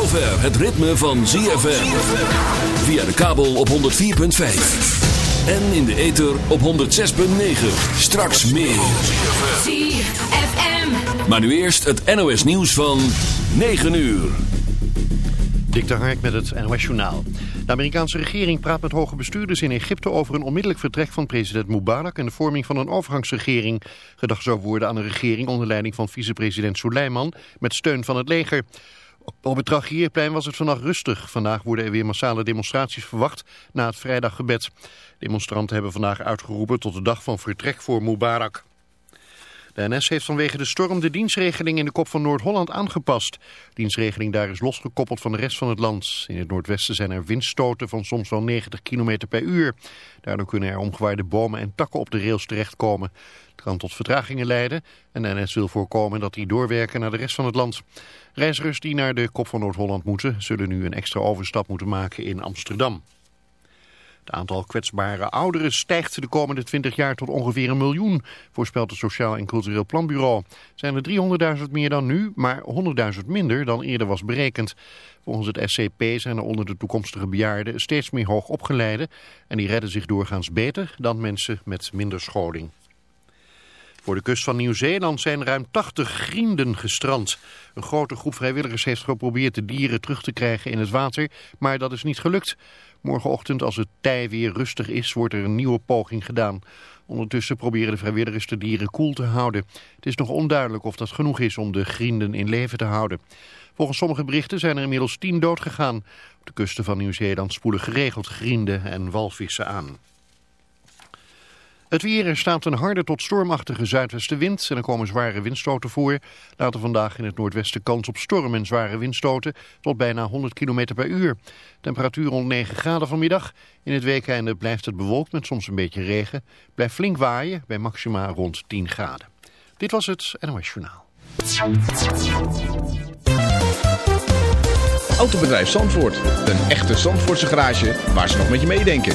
zover het ritme van ZFM. Via de kabel op 104.5. En in de ether op 106.9. Straks meer. ZFM. Maar nu eerst het NOS nieuws van 9 uur. Dik de Hark met het NOS Journaal. De Amerikaanse regering praat met hoge bestuurders in Egypte over een onmiddellijk vertrek van president Mubarak en de vorming van een overgangsregering. Gedacht zou worden aan een regering onder leiding van vicepresident Suleiman met steun van het leger. Op het Tragierplein was het vannacht rustig. Vandaag worden er weer massale demonstraties verwacht na het vrijdaggebed. Demonstranten hebben vandaag uitgeroepen tot de dag van vertrek voor Mubarak. De NS heeft vanwege de storm de dienstregeling in de kop van Noord-Holland aangepast. De dienstregeling daar is losgekoppeld van de rest van het land. In het noordwesten zijn er windstoten van soms wel 90 km per uur. Daardoor kunnen er omgewaaide bomen en takken op de rails terechtkomen. Het kan tot vertragingen leiden en de NS wil voorkomen dat die doorwerken naar de rest van het land. Reizigers die naar de kop van Noord-Holland moeten, zullen nu een extra overstap moeten maken in Amsterdam. Het aantal kwetsbare ouderen stijgt de komende 20 jaar tot ongeveer een miljoen, voorspelt het Sociaal en Cultureel Planbureau. Zijn er 300.000 meer dan nu, maar 100.000 minder dan eerder was berekend. Volgens het SCP zijn er onder de toekomstige bejaarden steeds meer hoog opgeleiden en die redden zich doorgaans beter dan mensen met minder scholing. Voor de kust van Nieuw-Zeeland zijn ruim 80 grienden gestrand. Een grote groep vrijwilligers heeft geprobeerd de dieren terug te krijgen in het water, maar dat is niet gelukt. Morgenochtend, als het tij weer rustig is, wordt er een nieuwe poging gedaan. Ondertussen proberen de vrijwilligers de dieren koel te houden. Het is nog onduidelijk of dat genoeg is om de grienden in leven te houden. Volgens sommige berichten zijn er inmiddels tien dood gegaan. Op de kusten van Nieuw-Zeeland spoelen geregeld grienden en walvissen aan. Het weer, er staat een harde tot stormachtige zuidwestenwind en er komen zware windstoten voor. Later vandaag in het noordwesten kans op storm en zware windstoten tot bijna 100 km per uur. Temperatuur rond 9 graden vanmiddag. In het weekeinde blijft het bewolkt met soms een beetje regen. Blijft flink waaien bij maxima rond 10 graden. Dit was het NOS Journaal. Autobedrijf Zandvoort. Een echte Zandvoortse garage waar ze nog met je meedenken.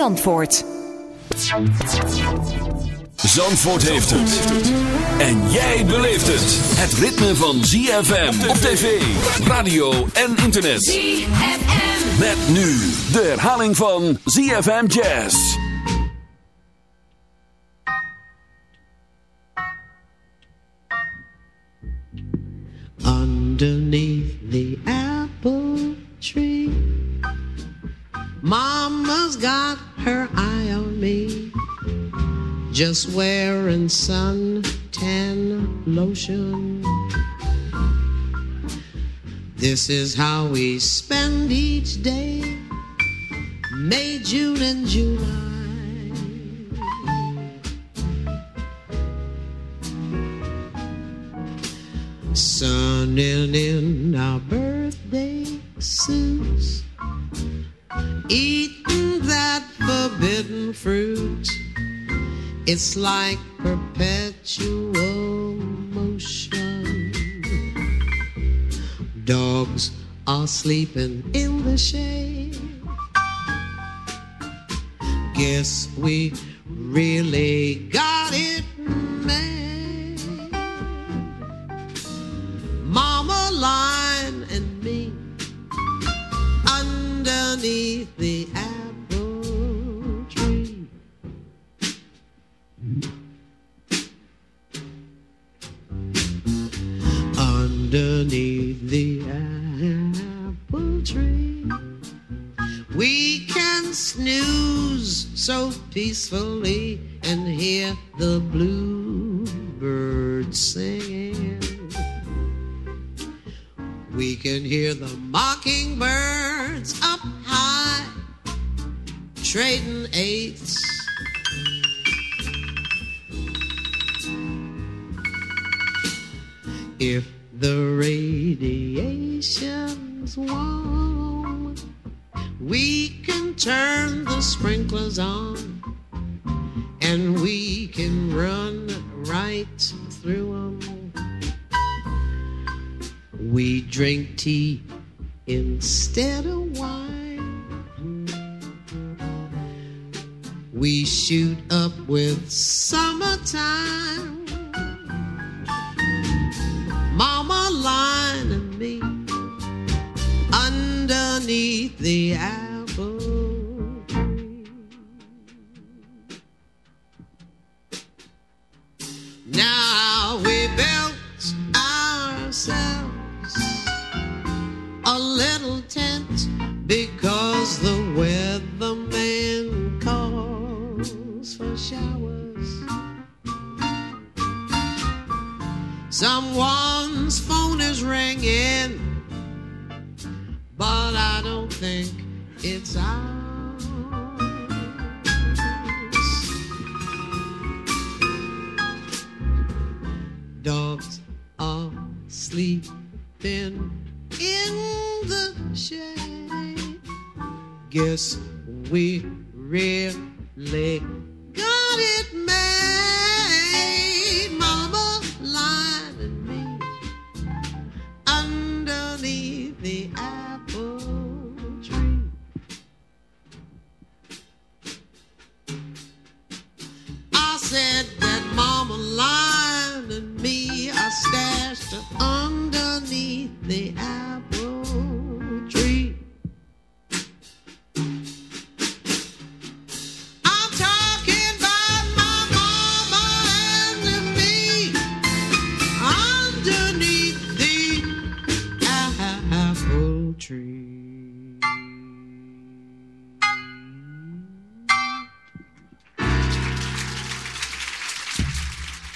Zandvoort. Zandvoort heeft het. En jij beleeft het. Het ritme van ZFM op tv, radio en internet. ZFM. Met nu de herhaling van ZFM Jazz. underneath the apple tree. Mama's got her eye on me, just wearing suntan lotion. This is how we spend each day, May, June, and July. Sunning in our birthday suits, eating that forbidden fruit. It's like perpetual motion. Dogs are sleeping in the shade. Guess we really got it made. Mama Lion underneath the apple tree. Underneath the apple tree, we can snooze so peacefully and hear the bluebirds singing. We can hear the mockingbirds trading eights. If the radiation's warm, we can turn the sprinklers on and we can run right through them. We drink tea instead of wine. We shoot up with summertime.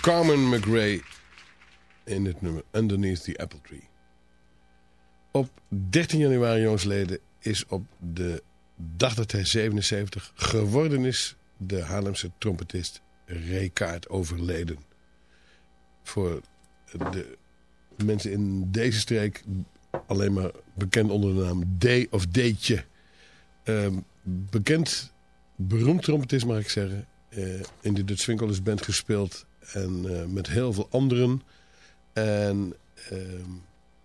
Carmen McRae in het nummer Underneath the Apple Tree. Op 13 januari, jongsleden, is op de dag dat hij 77 geworden is... de Haarlemse trompetist Ray Kaart overleden. Voor de mensen in deze streek alleen maar bekend onder de naam D of D'tje. Ehm, bekend, beroemd trompetist mag ik zeggen. Eh, in de Dutch Winkelers Band gespeeld en eh, met heel veel anderen. En ehm,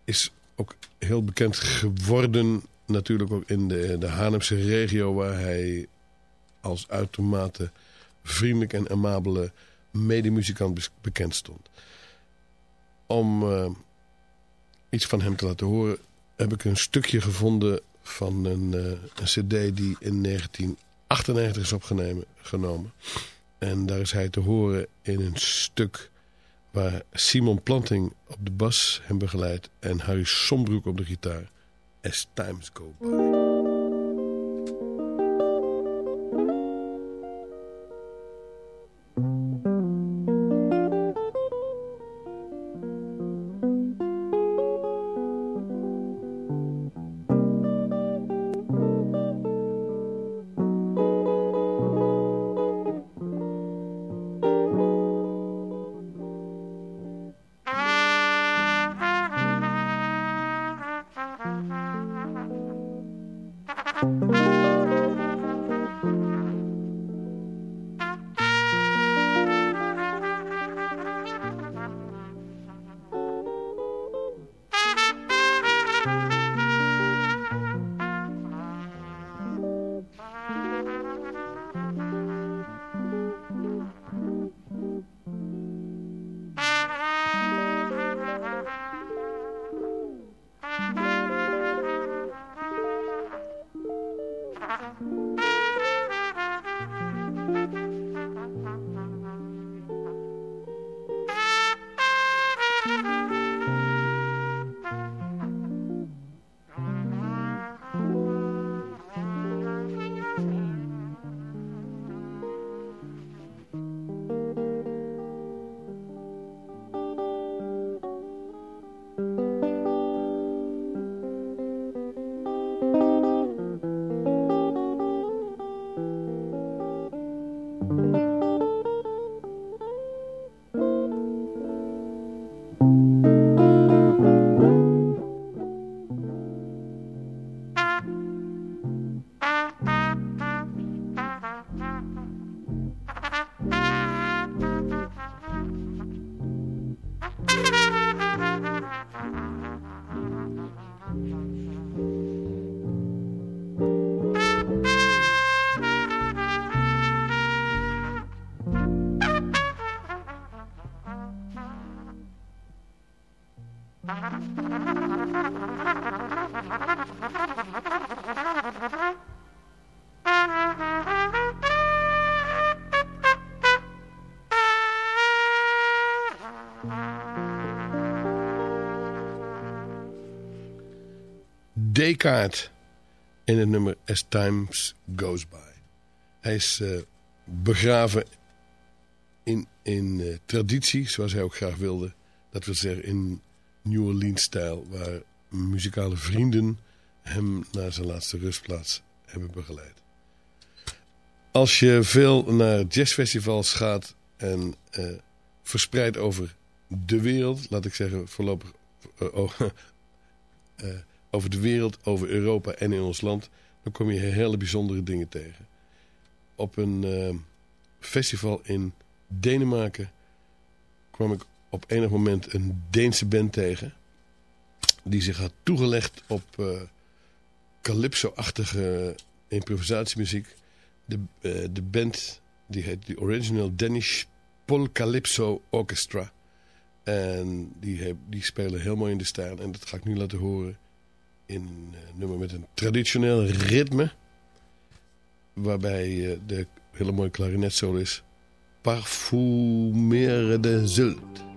is ook heel bekend geworden natuurlijk ook in de, de regio... waar hij als uitermate vriendelijk en amabele medemuzikant bekend stond. Om eh, iets van hem te laten horen heb ik een stukje gevonden van een, eh, een cd die in 1998 is opgenomen. En daar is hij te horen in een stuk waar Simon Planting op de bas hem begeleidt en Harry Sombroek op de gitaar. As Times Go By. D-kaart in het nummer As Times Goes By. Hij is eh, begraven in, in eh, traditie, zoals hij ook graag wilde. Dat wil zeggen in New Orleans-stijl, waar muzikale vrienden hem naar zijn laatste rustplaats hebben begeleid. Als je veel naar jazzfestivals gaat en eh, verspreid over de wereld, laat ik zeggen voorlopig oh, over de wereld, over Europa en in ons land, dan kom je hele bijzondere dingen tegen. Op een eh, festival in Denemarken kwam ik op enig moment een Deense band tegen. Die zich had toegelegd op eh, calypso-achtige improvisatiemuziek. De, eh, de band die heet de Original Danish Pol Calypso Orchestra. En die, die spelen heel mooi in de stijl. En dat ga ik nu laten horen in een eh, nummer met een traditioneel ritme. Waarbij eh, de hele mooie klarinetsolo is. Parfumere de Zult.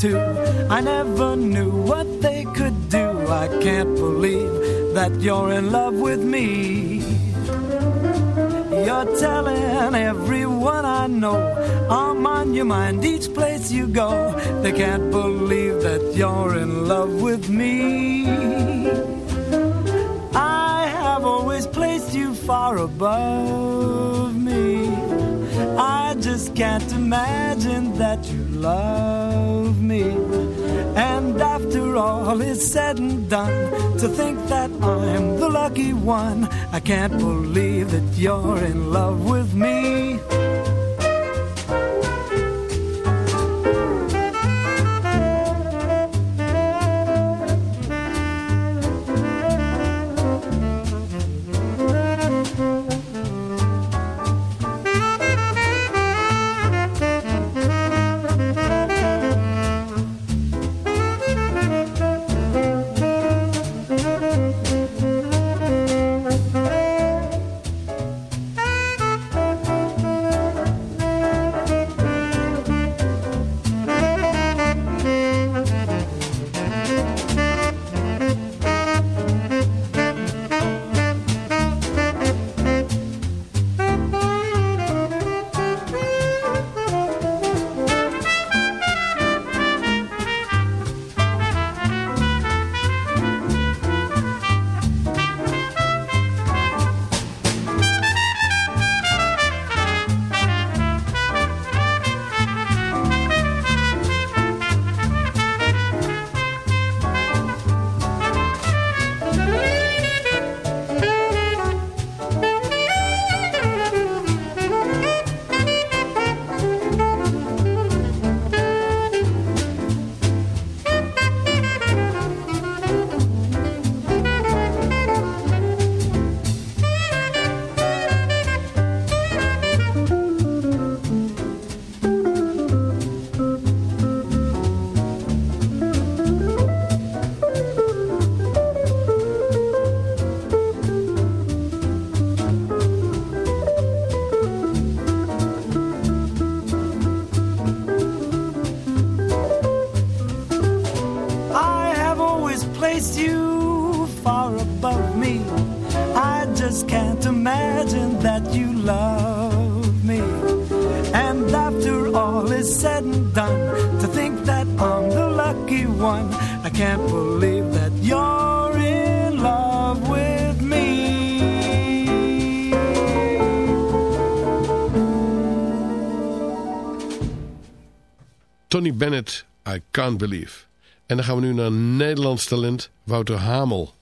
I never knew what they could do. I can't believe that you're in love with me. You're telling everyone I know I'm on your mind each place you go. They can't believe that you're in love with me. I have always placed you far above me. I just can't imagine that you love me. And after all is said and done, to think that I'm the lucky one, I can't believe that you're in love with me. Bennett, I Can't Believe. En dan gaan we nu naar Nederlands talent Wouter Hamel.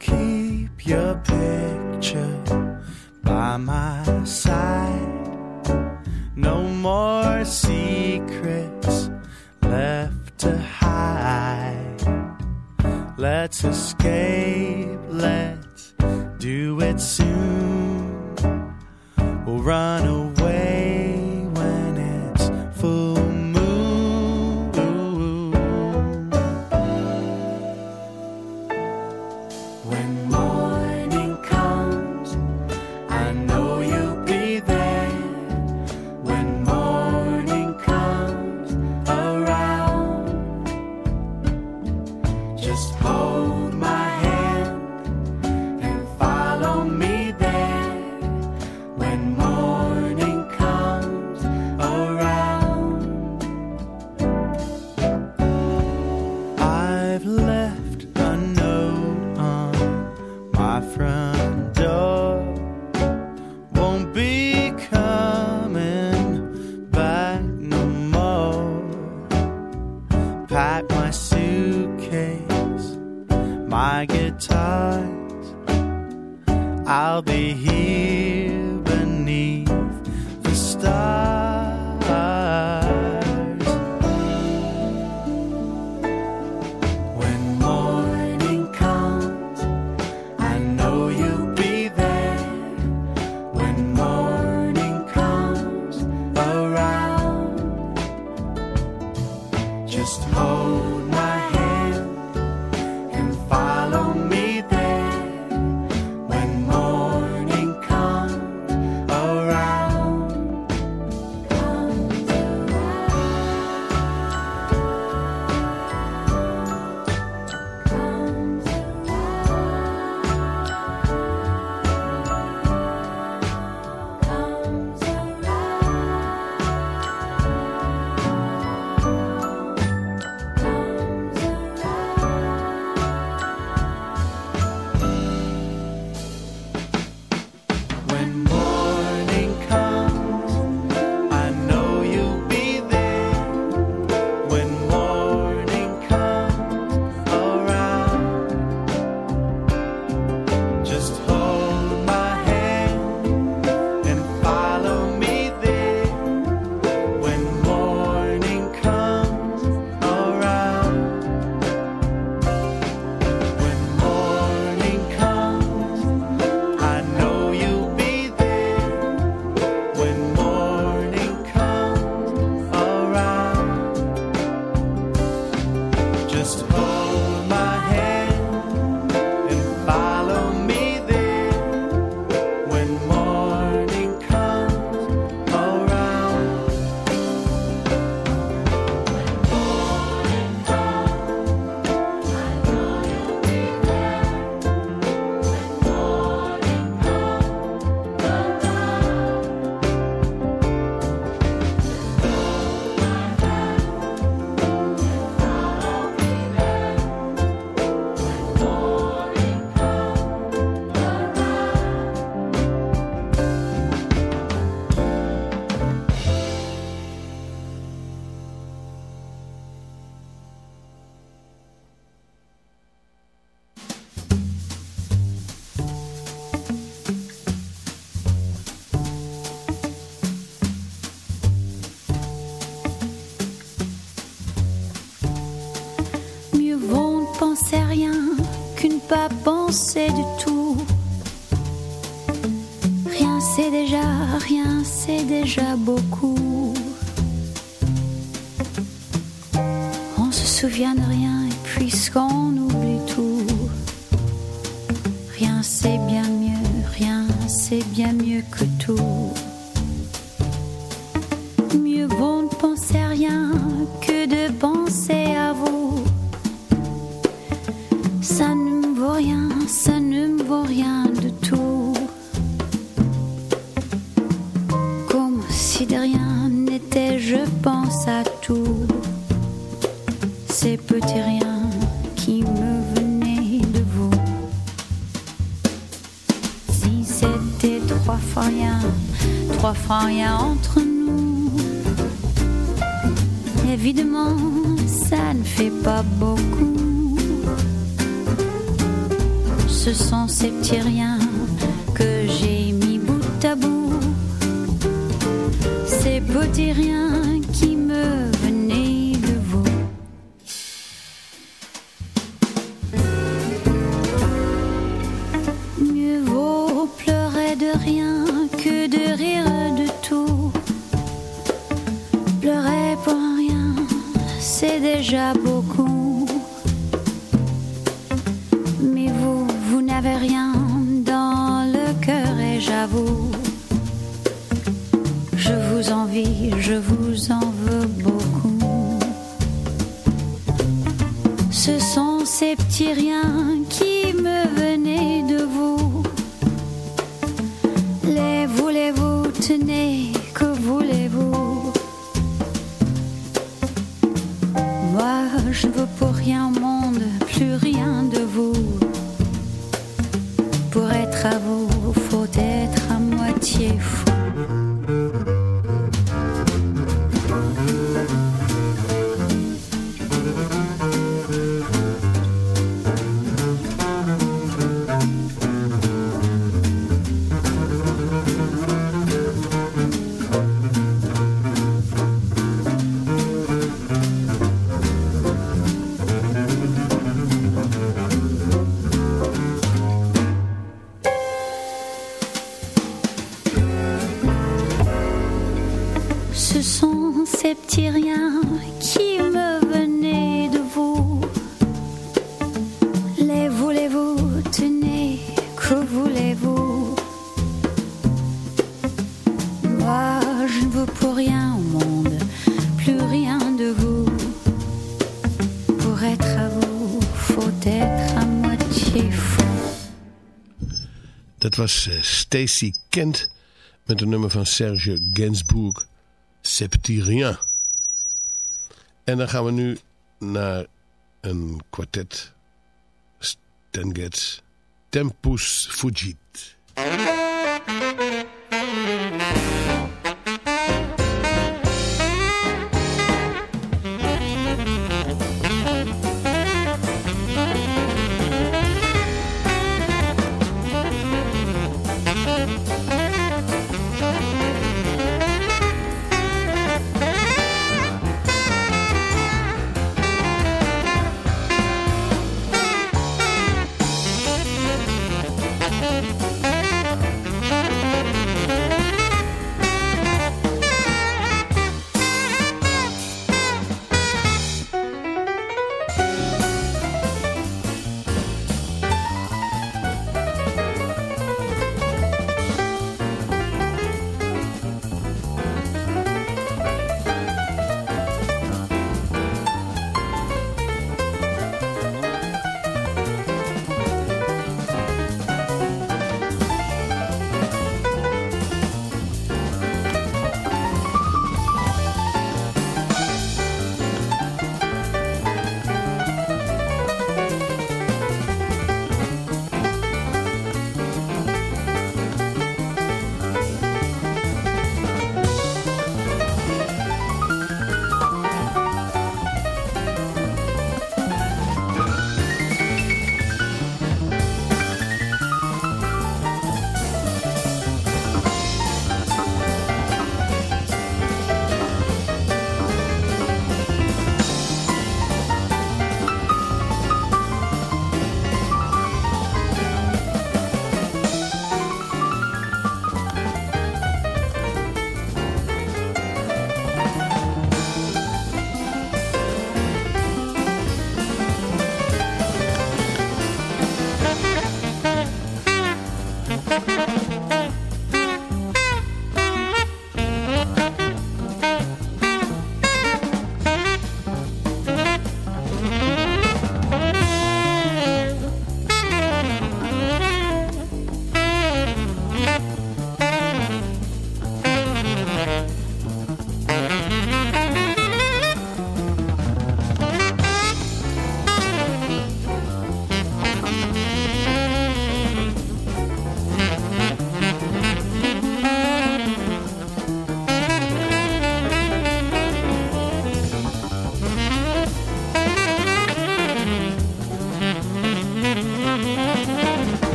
Keep your picture by my side. No more secrets left to hide. Let's escape, let's do it soon. We'll run petit rien qui me venait de vous. Les voulez-vous, tenez, que voulez-vous? Moi, je veux pour rien was eh, Stacy Kent met een nummer van Serge Gainsbourg, Septirien. En dan gaan we nu naar een kwartet. Stengets, Tempus Fugit.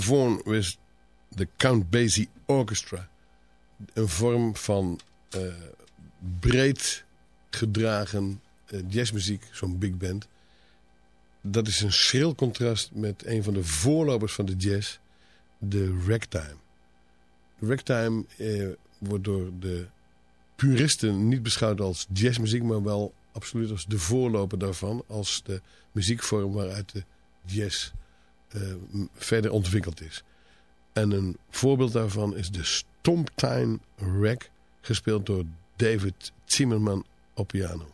Vaughan with de Count Basie Orchestra. Een vorm van eh, breed gedragen eh, jazzmuziek, zo'n big band. Dat is een schril contrast met een van de voorlopers van de jazz, de ragtime. De ragtime eh, wordt door de puristen niet beschouwd als jazzmuziek, maar wel absoluut als de voorloper daarvan. Als de muziekvorm waaruit de jazz eh, verder ontwikkeld is. En een voorbeeld daarvan is de Stomptime Rag, gespeeld door David Zimmerman op piano.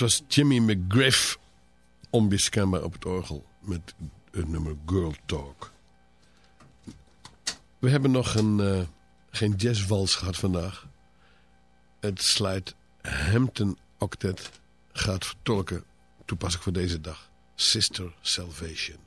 Dat was Jimmy McGriff, onmiskenbaar op het orgel, met het nummer Girl Talk. We hebben nog een, uh, geen jazzwals gehad vandaag. Het sluit Hampton Octet gaat vertolken, toepasselijk voor deze dag, Sister Salvation.